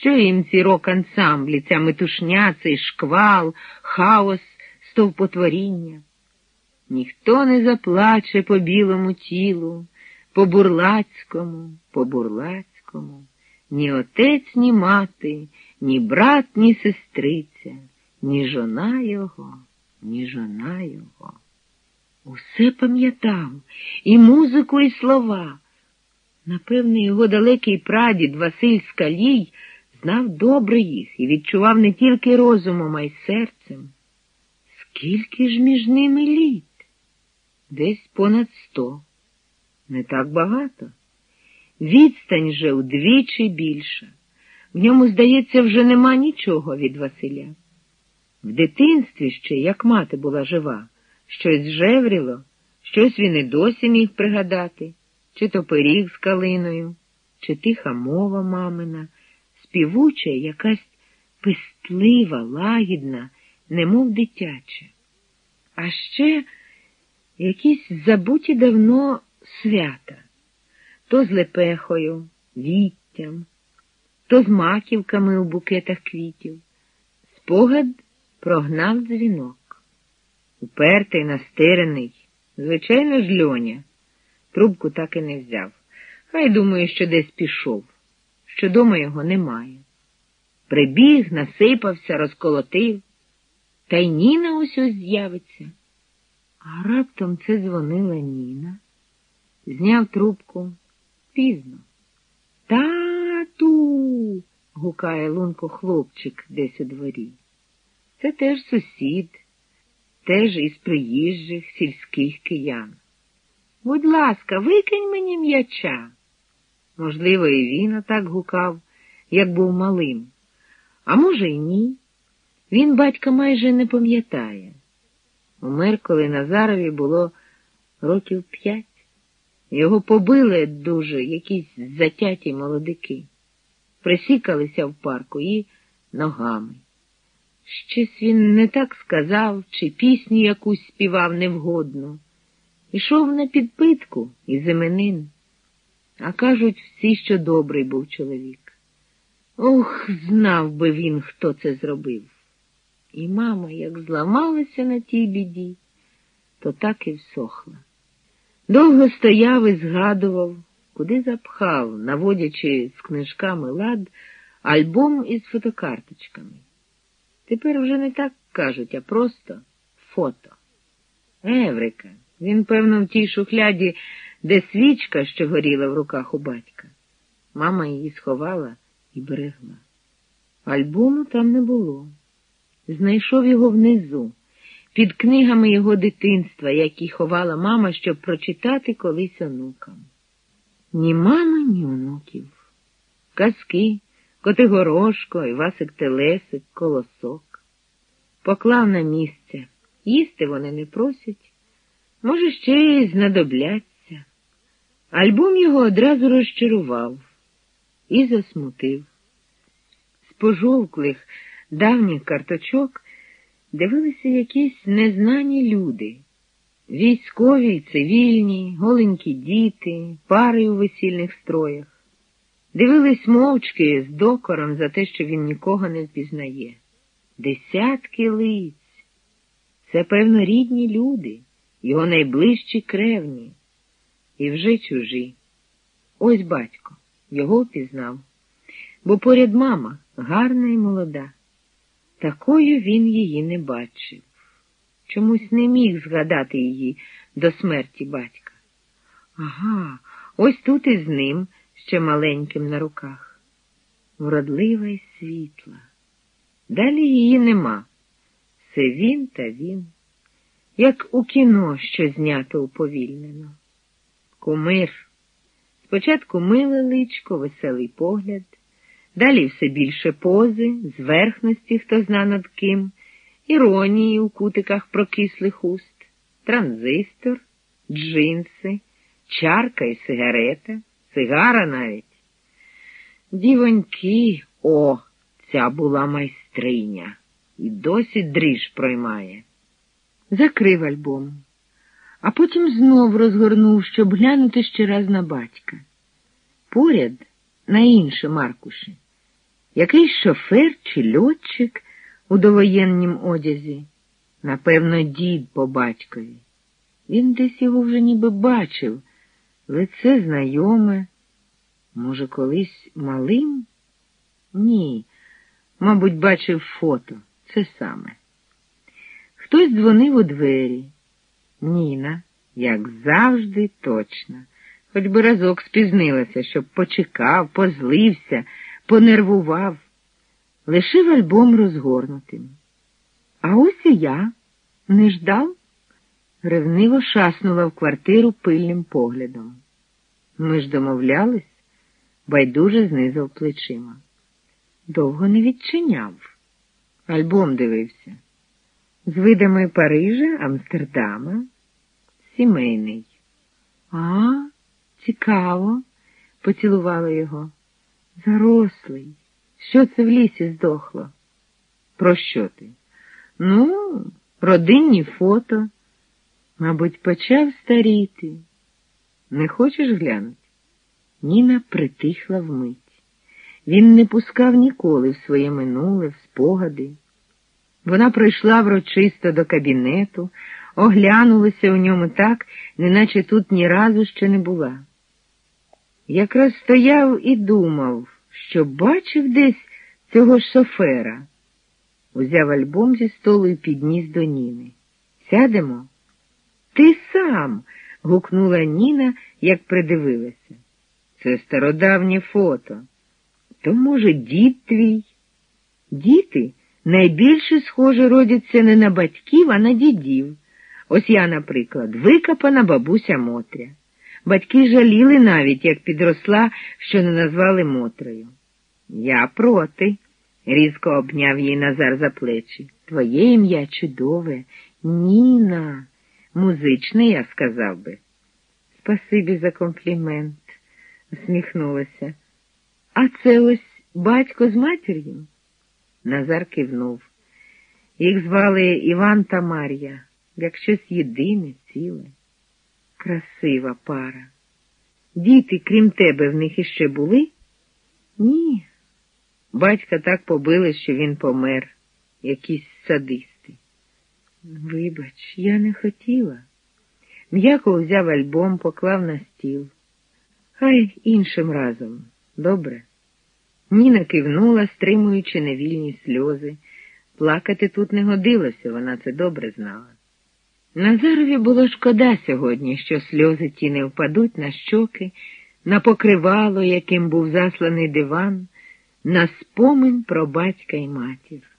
Що їм ці рок-ансамблі, ця метушня, цей шквал, хаос, стовпотворіння? Ніхто не заплаче по білому тілу, по бурлацькому, по бурлацькому, ні отець, ні мати, ні брат, ні сестриця, ні жона його, ні жона його. Усе пам'ятав і музику, і слова. Напевне, його далекий прадід Василь Скалій знав добре їх і відчував не тільки розумом, а й серцем. Скільки ж між ними літ? Десь понад сто. Не так багато. Відстань же удвічі більша. В ньому, здається, вже нема нічого від Василя. В дитинстві ще, як мати була жива, щось жевріло, щось він і досі міг пригадати, чи то пиріг з калиною, чи тиха мова мамина, співуча, якась пистлива, лагідна, немов дитяча. А ще якісь забуті давно свята, то з лепехою, віттям, то з маківками у букетах квітів. Спогад прогнав дзвінок. Упертий, настирений, звичайно ж, льоня. Трубку так і не взяв. Хай думає, що десь пішов, що дома його немає. Прибіг, насипався, розколотив, та й Ніна ось ось з'явиться. А раптом це дзвонила Ніна, зняв трубку пізно. Тату. гукає лунко хлопчик десь у дворі. Це теж сусід, теж із приїжджих сільських киян. Будь ласка, викинь мені м'яча. Можливо, і він отак гукав, як був малим. А може, й ні. Він батька майже не пам'ятає. Умер, коли Назарові було років п'ять. Його побили дуже якісь затяті молодики, присікалися в парку і ногами. Щось він не так сказав, чи пісню якусь співав невгодно. Ішов на підпитку із іменин. А кажуть всі, що добрий був чоловік. Ох, знав би він, хто це зробив. І мама, як зламалася на тій біді, то так і всохла. Довго стояв і згадував, куди запхав, наводячи з книжками лад, альбом із фотокарточками. Тепер вже не так кажуть, а просто фото. Еврика, він, певно, в тій шухляді, де свічка, що горіла в руках у батька. Мама її сховала і берегла. Альбому там не було. Знайшов його внизу, під книгами його дитинства, які ховала мама, щоб прочитати колись онукам. Ні мами, ні онуків. Казки, Котигорошко, Івасик Телесик, колосок. Поклав на місце. Їсти вони не просять. Може, ще й знадобляться. Альбом його одразу розчарував і засмутив. З пожовклих давніх карточок дивилися якісь незнані люди, військові, цивільні, голенькі діти, пари у весільних строях. Дивились мовчки з докором за те, що він нікого не впізнає. Десятки лиць. Це, певно, рідні люди, його найближчі кревні, і вже чужі. Ось батько, його впізнав, бо поряд мама гарна і молода. Такою він її не бачив. Чомусь не міг згадати її до смерті батька. Ага, ось тут і з ним, ще маленьким на руках. Вродлива й світла. Далі її нема. Це він та він, як у кіно, що знято уповільнено. Кумир. Спочатку миле личко, веселий погляд. Далі все більше пози, зверхності, хто зна над ким, іронії у кутиках прокислих уст, транзистор, джинси, чарка і сигарета, сигара навіть. Дівоньки, о, ця була майстриня, і досі дріж проймає. Закрив альбом, а потім знов розгорнув, щоб глянути ще раз на батька. Поряд на інші маркуші якийсь шофер чи льотчик у довоєннім одязі, напевно, дід по батькові. Він десь його вже ніби бачив, лице знайоме, може, колись малим? Ні, мабуть, бачив фото, це саме. Хтось дзвонив у двері. Ніна, як завжди, точно, хоч би разок спізнилася, щоб почекав, позлився, понервував, лишив альбом розгорнутим. А ось і я не ждав, ревниво шаснула в квартиру пильним поглядом. Ми ж домовлялись, байдуже знизав плечима. Довго не відчиняв. Альбом дивився. З видами Парижа, Амстердама, сімейний. А, цікаво, поцілувала його. Зарослий. Що це в лісі здохло? Про що ти? Ну, родинні фото. Мабуть, почав старіти. Не хочеш глянути? Ніна притихла вмить. Він не пускав ніколи в своє минуле, в спогади. Вона пройшла врочисто до кабінету, оглянулася у ньому так, неначе тут ні разу ще не була. Якраз стояв і думав, що бачив десь цього шофера. Узяв альбом зі столу і підніс до Ніни. Сядемо? Ти сам. гукнула Ніна, як придивилася. Це стародавнє фото. То, може, дід твій? Діти найбільше схоже родяться не на батьків, а на дідів. Ось я, наприклад, викопана бабуся Мотря. Батьки жаліли навіть, як підросла, що не назвали Мотрою. Я проти, різко обняв її Назар за плечі. Твоє ім'я чудове, Ніна. Музичне, я сказав би. Спасибі за комплімент, усміхнулася. А це ось батько з матір'ю? Назар кивнув. Їх звали Іван та Мар'я, як щось єдине, ціле. Красива пара. Діти, крім тебе, в них іще були? Ні. Батька так побили, що він помер, якісь садисти. Вибач, я не хотіла. М'яко взяв альбом, поклав на стіл. Хай іншим разом. Добре. Ніна кивнула, стримуючи невільні сльози. Плакати тут не годилося, вона це добре знала. Назарові було шкода сьогодні, що сльози ті не впадуть на щоки, на покривало, яким був засланий диван, на спомин про батька і матір.